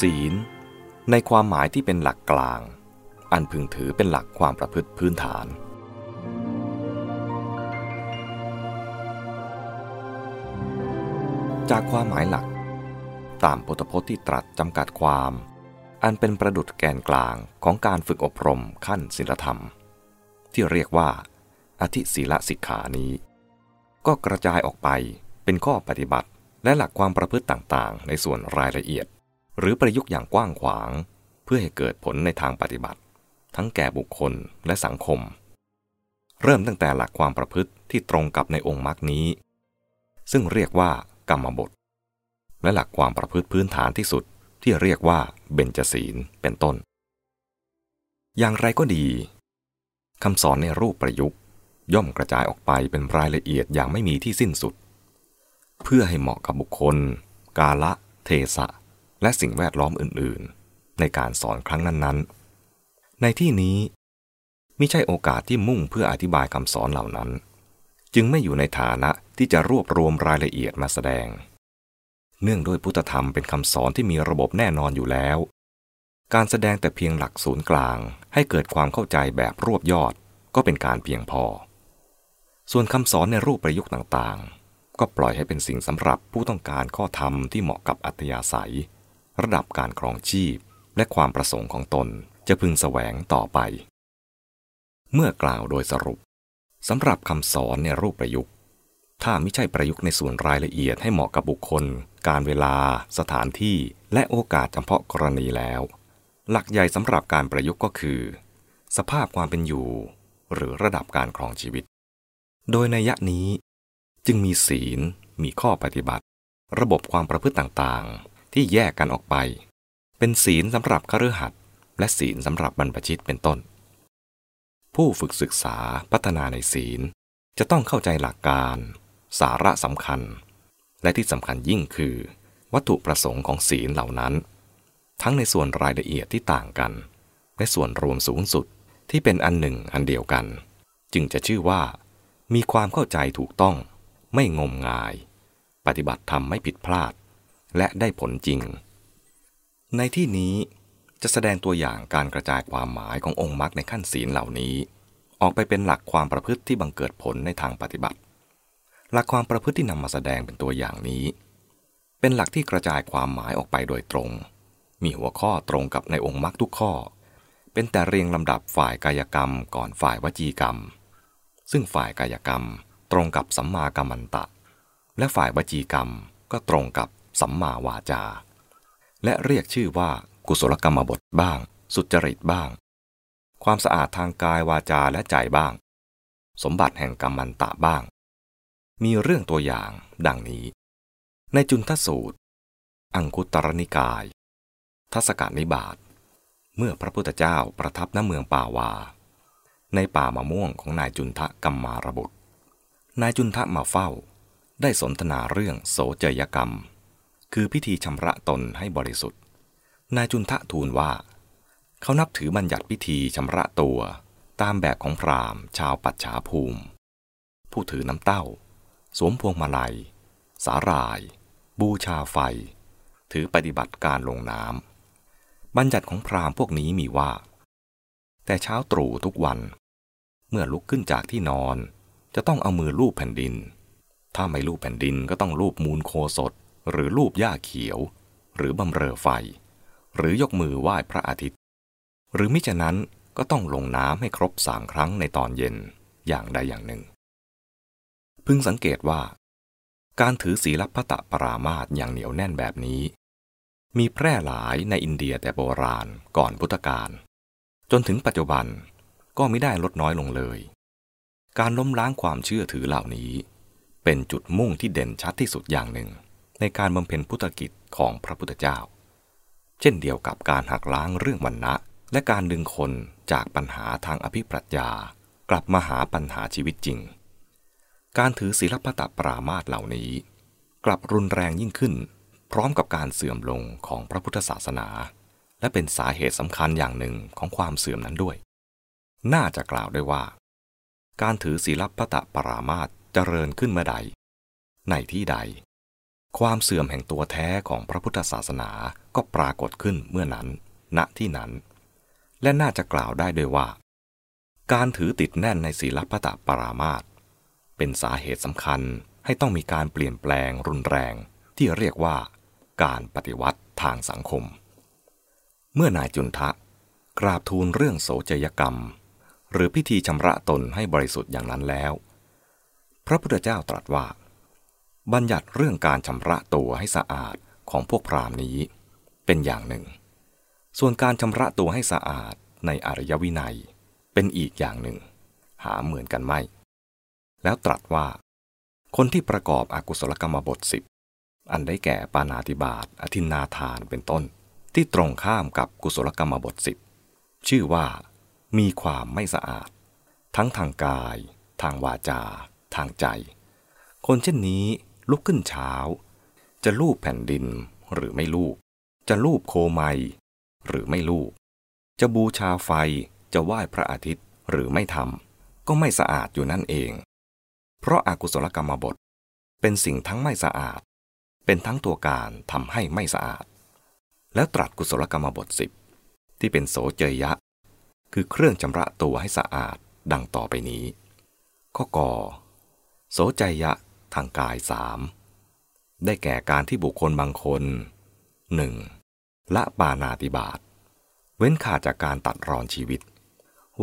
ศีล ในความหมายที่เป็นหลักกลาง อันพึงถือเป็นหลักความประพฤติพื้นฐาน จากความหมายหลัก ตามพุทธพจน์ที่ตรัสจำกัดความ อันเป็นประดุจแกนกลางของการฝึกอบรมขั้นศีลธรรม ที่เรียกว่า อธิศีลสิกขานี้ ก็กระจายออกไปเป็นข้อปฏิบัติและหลักความประพฤติต่างๆ ในส่วนรายละเอียด หรือประยุกต์อย่างกว้างขวาง เพื่อให้เกิดผลในทางปฏิบัติ ทั้งแก่บุคคลและสังคม เริ่มตั้งแต่หลักความประพฤติที่ตรงกับในองค์มรรคนี้ ซึ่งเรียกว่ากรรมบท และหลักความประพฤติพื้นฐานที่สุดที่เรียกว่าเบญจศีลเป็นต้น อย่างไรก็ดีคำสอนในรูปประยุกต์ย่อมกระจายออกไปเป็นรายละเอียดอย่างไม่มีที่สิ้นสุด เพื่อให้เหมาะกับบุคคล กาละ เทศะ และสิ่งแวดล้อมอื่นๆ ในการสอนครั้งนั้นๆ ในที่นี้ม่ใช่โอกาสที่มุ่งเพื่ออธิบายคำสอนเหล่านั้น จึงไม่อยู่ในฐานะที่จะรวบรวมรายละเอียดมาแสดง เนื่องด้วยพุทธธรรมเป็นคำสอนที่มีระบบแน่นอนอยู่แล้ว การแสดงแต่เพียงหลักศูนย์กลางให้เกิดความเข้าใจแบบรวบยอดก็เป็นการเพียงพอ ส่วนคำสอนในรูปประยุกต์ต่างๆ ก็ปล่อยให้เป็นสิ่งสำหรับผู้ต้องการข้อธรรมที่เหมาะกับอัตยาศัย ระดับการครองชีพ และความประสงค์ของตนจะพึงแสวงต่อไป เมื่อกล่าวโดยสรุปสำหรับคำสอนในรูปประยุกต์ ถ้าไม่ใช่ประยุกต์ในส่วนรายละเอียดให้เหมาะกับบุคคล การเวลา สถานที่ และโอกาสเฉพาะกรณีแล้ว หลักใหญ่สำหรับการประยุกต์ก็คือ สภาพความเป็นอยู่ หรือระดับการครองชีวิต โดยในยะนี้ จึงมีศีล มีข้อปฏิบัติ ระบบความประพฤติต่าง ที่แยกกันออกไป เป็นศีลสำหรับคฤหัสถ์และศีลสำหรับบรรพชิตเป็นต้น ผู้ฝึกศึกษาพัฒนาในศีลจะต้องเข้าใจหลักการ สาระสำคัญ และที่สำคัญยิ่งคือ วัตถุประสงค์ของศีลเหล่านั้น ทั้งในส่วนรายละเอียดที่ต่างกัน และส่วนรวมสูงสุดที่เป็นอันหนึ่งอันเดียวกัน จึงจะชื่อว่า มีความเข้าใจถูกต้อง ไม่งมงาย ปฏิบัติธรรมไม่ผิดพลาด และได้ผลจริง ในที่นี้จะแสดงตัวอย่างการกระจายความหมายขององค์มรรคในขั้นศีลเหล่านี้ ออกไปเป็นหลักความประพฤติที่บังเกิดผลในทางปฏิบัติ หลักความประพฤติที่นำมาแสดงเป็นตัวอย่างนี้ เป็นหลักที่กระจายความหมายออกไปโดยตรง มีหัวข้อตรงกับในองค์มรรคทุกข้อ เป็นแต่เรียงลำดับฝ่ายกายกรรมก่อนฝ่ายวจีกรรม ซึ่งฝ่ายกายกรรมตรงกับสัมมากัมมันตะ และฝ่ายวจีกรรมก็ตรงกับ สัมมาวาจา และเรียกชื่อว่ากุศลกรรมบทบ้าง สุจริตบ้าง ความสะอาดทางกายวาจาและใจบ้าง สมบัติแห่งกรรมันตะบ้าง มีเรื่องตัวอย่างดังนี้ ในจุนทสูตร อังคุตรนิกาย ทัศกานิบาตเมื่อพระพุทธเจ้าประทับณเมืองป่าวา ในป่ามะม่วงของนายจุนทะกัมมารบุตร นายจุนทะมาเฝ้า ได้สนทนาเรื่องโสเจยกรรม คือพิธีชำระตนให้บริสุทธิ์ นายจุนทะทูลว่า เขานับถือบัญญัติพิธีชำระตัว ตามแบบของพราหมณ์ ชาวปัจฉาภูมิ ผู้ถือน้ำเต้า สวมพวงมาลัย สาหร่าย บูชาไฟ ถือปฏิบัติการลงน้ำบัญญัติของพราหมณ์พวกนี้มีว่า แต่เช้าตรู่ทุกวัน เมื่อลุกขึ้นจากที่นอน จะต้องเอามือลูบแผ่นดิน ถ้าไม่ลูบแผ่นดินก็ต้องลูบมูลโคสด หรือลูบหญ้าเขียว หรือบำเรอไฟ หรือยกมือไหว้พระอาทิตย์ หรือมิฉะนั้นก็ต้องลงน้ำให้ครบสามครั้งในตอนเย็นอย่างใดอย่างหนึ่ง พึงสังเกตว่า การถือศีลพัตะปรามาตอย่างเหนียวแน่นแบบนี้ มีแพร่หลายในอินเดียแต่โบราณก่อนพุทธกาลจนถึงปัจจุบันก็ไม่ได้ลดน้อยลงเลย การล้มล้างความเชื่อถือเหล่านี้ เป็นจุดมุ่งที่เด่นชัดที่สุดอย่างหนึ่ง ในการบำเพ็ญพุทธกิจของพระพุทธเจ้า เช่นเดียวกับการหักล้างเรื่องวันนะและการดึงคนจากปัญหาทางอภิปรัชญากลับมาหาปัญหาชีวิตจริง การถือศีลปตปรามาตเหล่านี้ กลับรุนแรงยิ่งขึ้น พร้อมกับการเสื่อมลงของพระพุทธศาสนา และเป็นสาเหตุสำคัญอย่างหนึ่งของความเสื่อมนั้นด้วย น่าจะกล่าวได้ว่า การถือศีลพัตปรามาตเจริญขึ้นเมื่อใด ในที่ใด ความเสื่อมแห่งตัวแท้ของพระพุทธศาสนาก็ปรากฏขึ้นเมื่อนั้น ณ ที่นั้น และน่าจะกล่าวได้ด้วยว่า การถือติดแน่นในศีลพัตปรามาตเป็นสาเหตุสำคัญให้ต้องมีการเปลี่ยนแปลงรุนแรงที่เรียกว่า การปฏิวัติทางสังคม เมื่อนายจุนทะกราบทูลเรื่องโสจยกรรม หรือพิธีชำระตนให้บริสุทธิ์อย่างนั้นแล้ว พระพุทธเจ้าตรัสว่า บัญญัติเรื่องการชำระตัวให้สะอาดของพวกพราหมณ์นี้ เป็นอย่างหนึ่ง ส่วนการชำระตัวให้สะอาดในอริยวินัย เป็นอีกอย่างหนึ่ง หาเหมือนกันไม่ แล้วตรัสว่า คนที่ประกอบอกุศลกรรมบทสิบอันได้แก่ปานาติบาตอธินนาทานเป็นต้น ที่ตรงข้ามกับกุศลกรรมบทสิบชื่อว่า มีความไม่สะอาด ทั้งทางกาย ทางวาจา ทางใจ คนเช่นนี้ ลุกขึ้นเช้า จะลูบแผ่นดินหรือไม่ลูบจะลูบโคไมหรือไม่ลูบจะบูชาไฟจะไหว้พระอาทิตย์หรือไม่ทำก็ไม่สะอาดอยู่นั่นเอง เพราะอากุศลกรรมบท เป็นสิ่งทั้งไม่สะอาด เป็นทั้งตัวการทำให้ไม่สะอาด แล้วตรัสกุศลกรรมบทสิบที่เป็นโสเจยะ คือเครื่องชำระตัวให้สะอาดดังต่อไปนี้ ข้อกอโสใจยะ ทางกายสามได้แก่การที่บุคคลบางคนหนึ่งละปานาติบาตเว้นขาดจากการตัดรอนชีวิต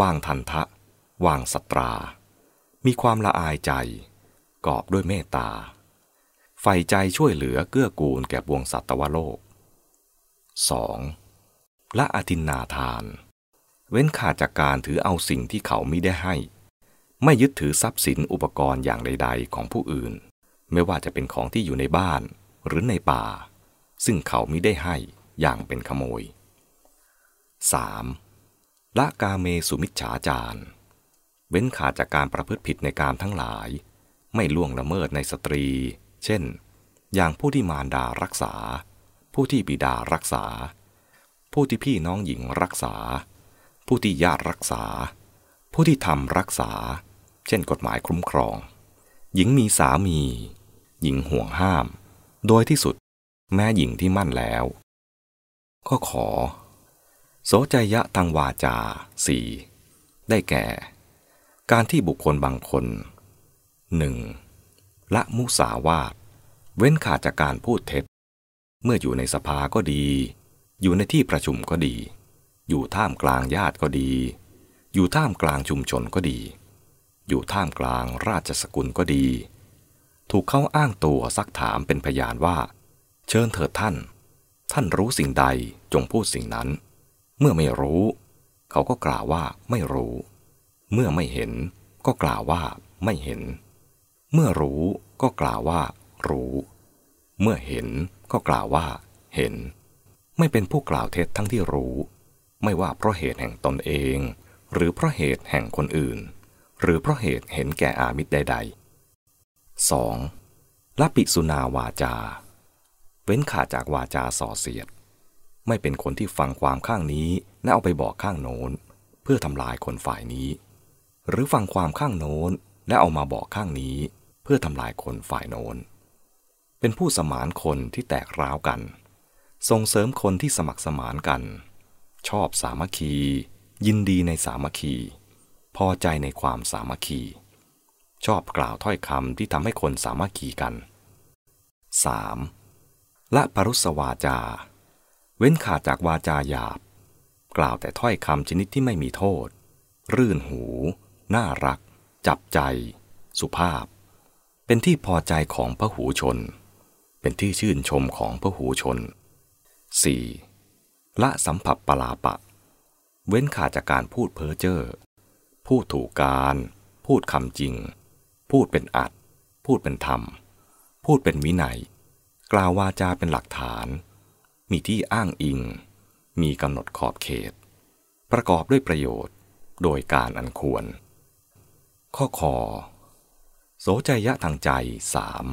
วางทันทะ วางสตรา มีความละอายใจ กอบด้วยเมตตาใฝ่ใจช่วยเหลือเกื้อกูลแก่บวงสัตวโลก 2. ละอธินนาทาน เว้นขาดจากการถือเอาสิ่งที่เขาไม่ได้ให้ ไม่ยึดถือทรัพย์สินอุปกรณ์อย่างใด ๆ ของผู้อื่น ไม่ว่าจะเป็นของที่อยู่ในบ้านหรือในป่า ซึ่งเขาม่ได้ให้อย่างเป็นขโมย 3. ละกาเมสุมิจฉาจารเว้นขาดจากการประพฤติผิดในการทั้งหลาย ไม่ล่วงละเมิดในสตรี เช่น อย่างผู้ที่มารดารักษา ผู้ที่บิดารักษา ผู้ที่พี่น้องหญิงรักษา ผู้ที่ญาติรักษา ผู้ที่ทำรักษา เช่นกฎหมายคุ้มครอง หญิงมีสามี หญิงห่วงห้าม โดยที่สุดแม้หญิงที่มั่นแล้ว ก็ขอ โสใจยะทางวาจาสี่ได้แก่ การที่บุคคลบางคนหนึ่งละมุสาวาทเว้นขาดจากการพูดเท็จ เมื่ออยู่ในสภาก็ดี อยู่ในที่ประชุมก็ดี อยู่ท่ามกลางญาติก็ดี อยู่ท่ามกลางชุมชนก็ดี อยู่ท่ามกลางราชสกุลก็ดี ถูกเขาอ้างตัวซักถามเป็นพยานว่า เชิญเถิดท่าน ท่านรู้สิ่งใดจงพูดสิ่งนั้น เมื่อไม่รู้ เขาก็กล่าวว่าไม่รู้ เมื่อไม่เห็น ก็กล่าวว่าไม่เห็น เมื่อรู้ก็กล่าวว่า รู้ เมื่อเห็นก็กล่าวว่า เห็น ไม่เป็นผู้กล่าวเท็จทั้งที่รู้ ไม่ว่าเพราะเหตุแห่งตนเอง หรือเพราะเหตุแห่งคนอื่น หรือเพราะเหตุเห็นแก่อามิตรใด ๆ 2. ละปิสุนาวาจา เว้นขาดจากวาจาส่อเสียด ไม่เป็นคนที่ฟังความข้างนี้และเอาไปบอกข้างโน้น เพื่อทำลายคนฝ่ายนี้ หรือฟังความข้างโน้นและเอามาบอกข้างนี้ เพื่อทำลายคนฝ่ายโน้น เป็นผู้สมานคนที่แตกร้าวกัน ส่งเสริมคนที่สมัครสมานกัน ชอบสามัคคี ยินดีในสามัคคี พอใจในความสามัคคี ชอบกล่าวถ้อยคำที่ทำให้คนสามัคคีกัน 3. ละปรุสวาจา เว้นขาดจากวาจาหยาบ กล่าวแต่ถ้อยคำชนิดที่ไม่มีโทษ รื่นหู น่ารัก จับใจ สุภาพ เป็นที่พอใจของพระหูชน เป็นที่ชื่นชมของพระหูชน 4. ละสัมผัสปลาปะ เว้นขาดจากการพูดเพ้อเจ้อ พูดถูกการ พูดคำจริง พูดเป็นอัด พูดเป็นธรรม พูดเป็นวินัย กล่าววาจาเป็นหลักฐาน มีที่อ้างอิง มีกำหนดขอบเขต ประกอบด้วยประโยชน์ โดยการอันควร ข้อคอโสใจยะทางใจสาม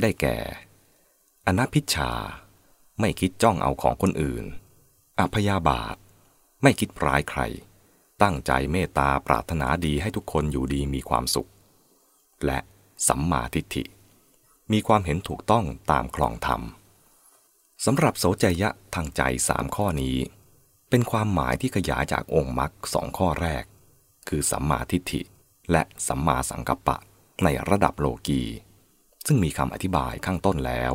ได้แก่ อนัพิชา ไม่คิดจ้องเอาของคนอื่น อพยาบาท ไม่คิดร้ายใคร ตั้งใจเมตตาปรารถนาดีให้ทุกคนอยู่ดีมีความสุข และสัมมาทิฏฐิ มีความเห็นถูกต้องตามคลองธรรมสำหรับโสจยะทางใจสามข้อนี้ เป็นความหมายที่ขยายจากองค์มรรคสองข้อแรก คือสัมมาทิฏฐิ และสัมมาสังกัปปะในระดับโลกี ซึ่งมีคำอธิบายข้างต้นแล้ว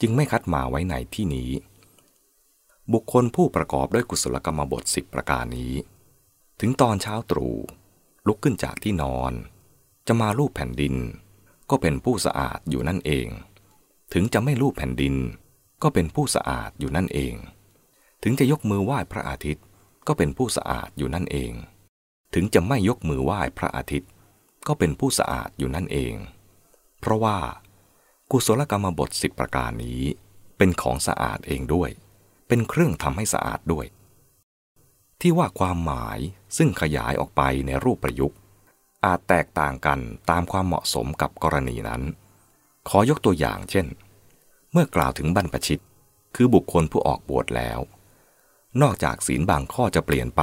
จึงไม่คัดมาไว้ในที่นี้ บุคคลผู้ประกอบด้วยกุศลกรรมบทสิบประการนี้ ถึงตอนเช้าตรู่ลุกขึ้นจากที่นอน จะมาลูบแผ่นดิน ก็เป็นผู้สะอาดอยู่นั่นเอง ถึงจะไม่ลูบแผ่นดิน ก็เป็นผู้สะอาดอยู่นั่นเอง ถึงจะยกมือไหว้พระอาทิตย์ ก็เป็นผู้สะอาดอยู่นั่นเอง ถึงจะไม่ยกมือไหว้พระอาทิตย์ ก็เป็นผู้สะอาดอยู่นั่นเอง เพราะว่า กุศลกรรมบทสิบประการนี้ เป็นของสะอาดเองด้วย เป็นเครื่องทำให้สะอาดด้วย ที่ว่าความหมายซึ่งขยายออกไปในรูปประยุกต์ อาจแตกต่างกันตามความเหมาะสมกับกรณีนั้น ขอยกตัวอย่างเช่น เมื่อกล่าวถึงบรรพชิต คือบุคคลผู้ออกบวชแล้ว นอกจากศีลบางข้อจะเปลี่ยนไป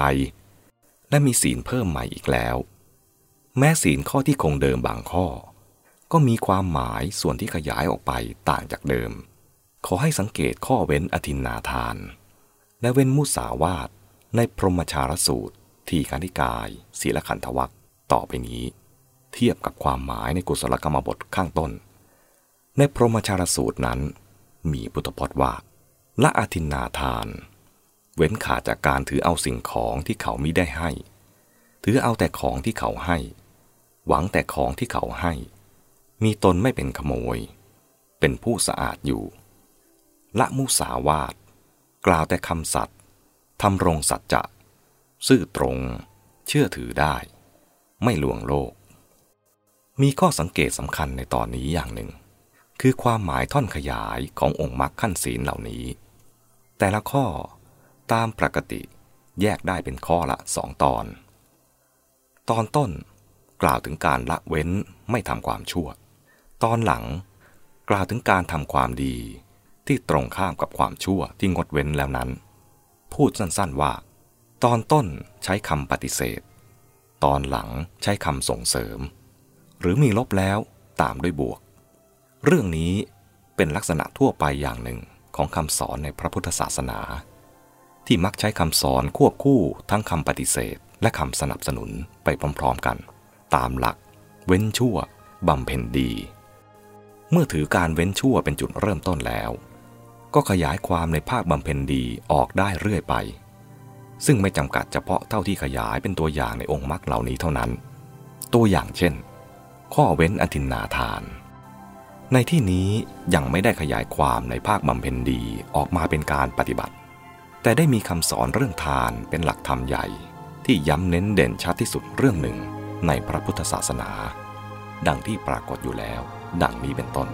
และมีศีลเพิ่มใหม่อีกแล้ว แม้ศีลข้อที่คงเดิมบางข้อ ก็มีความหมายส่วนที่ขยายออกไปต่างจากเดิม ขอให้สังเกตข้อเว้นอธินนาทาน และเว้นมุสาวาท ในพรหมชารสูตร ทีคานิกายศีลขันธวัคต่อไปนี้ เทียบกับความหมายในกุศลกรรมบทข้างต้น ในพรหมชารสูตรนั้น มีพุทธพจน์ว่าละอธินนาทาน เว้นขาดจากการถือเอาสิ่งของที่เขามิได้ให้ ถือเอาแต่ของที่เขาให้ หวังแต่ของที่เขาให้ มีตนไม่เป็นขโมย เป็นผู้สะอาดอยู่ ละมุสาวาท กล่าวแต่คำสัตย์ ทำรงสัจจะ ซื่อตรง เชื่อถือได้ ไม่ลวงโลก มีข้อสังเกตสำคัญในตอนนี้อย่างหนึ่ง คือความหมายท่อนขยายขององค์มรรคขั้นศีลเหล่านี้ แต่ละข้อตามปกติแยกได้เป็นข้อละสองตอน ตอนต้นกล่าวถึงการละเว้นไม่ทำความชั่ว ตอนหลังกล่าวถึงการทำความดีที่ตรงข้ามกับความชั่วที่งดเว้นแล้วนั้น พูดสั้นๆว่า ตอนต้นใช้คำปฏิเสธ ตอนหลังใช้คำส่งเสริม หรือมีลบแล้วตามด้วยบวก เรื่องนี้เป็นลักษณะทั่วไปอย่างหนึ่งของคำสอนในพระพุทธศาสนา ที่มักใช้คำสอนควบคู่ทั้งคำปฏิเสธ และคำสนับสนุนไปพร้อมๆกัน ตามหลัก เว้นชั่วบำเพ็ญดี เมื่อถือการเว้นชั่วเป็นจุดเริ่มต้นแล้ว ก็ขยายความในภาคบำเพ็ญดีออกได้เรื่อยไป ซึ่งไม่จำกัดเฉพาะเท่าที่ขยายเป็นตัวอย่างในองค์มรรคเหล่านี้เท่านั้น ตัวอย่างเช่น ข้อเว้นอธินนาทาน ในที่นี้ยังไม่ได้ขยายความในภาคบำเพ็ญดีออกมาเป็นการปฏิบัติ แต่ได้มีคำสอนเรื่องทานเป็นหลักธรรมใหญ่ ที่ย้ำเน้นเด่นชัดที่สุดเรื่องหนึ่งในพระพุทธศาสนา ดังที่ปรากฏอยู่แล้ว ดังนี้เป็นต้น